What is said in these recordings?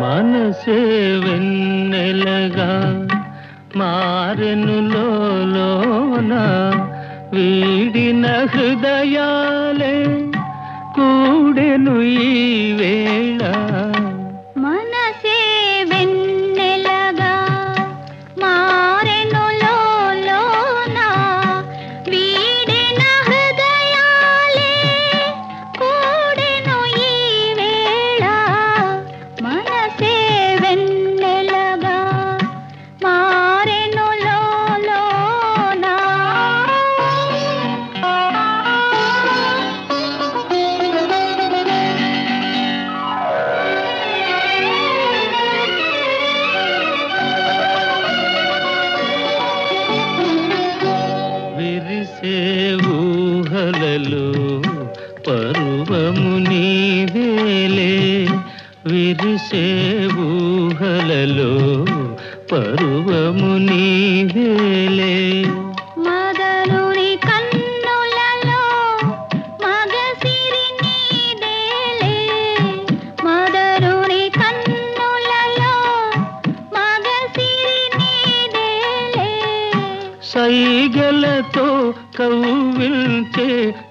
మనసే వెన్నెలగా మారెను లోన వీడిన హృదయాలే కూడెను ఈ వేళ. పాటలు పర్వము నీదేలే విరిసే ఊహలలో పర్వము నీదేలే సైగలతో కవ్విల్చే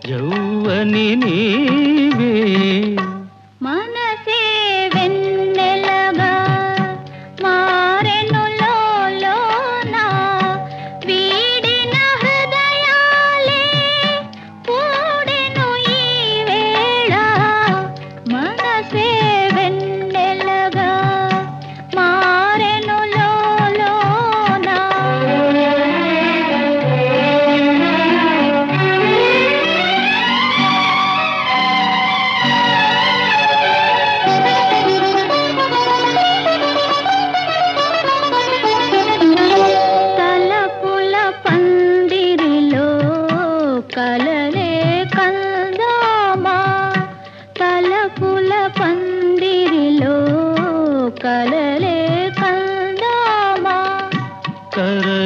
యౌవని నీవే. మనసే వెన్నెలగా మారెను లోలోన వీడిన హృదయాలే పూడెను ఈ వేళ. మనసే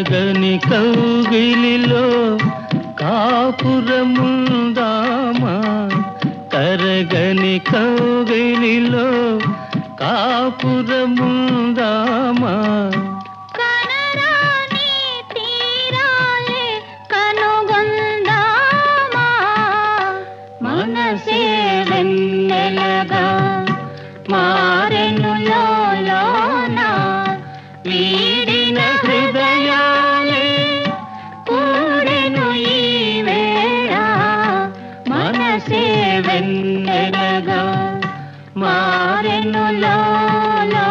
కరగని కౌగిలిలో కాపురముందామా? కరగని కౌగిలిలో కాపురముందామా? వెన్నెలగా మారెను లోలా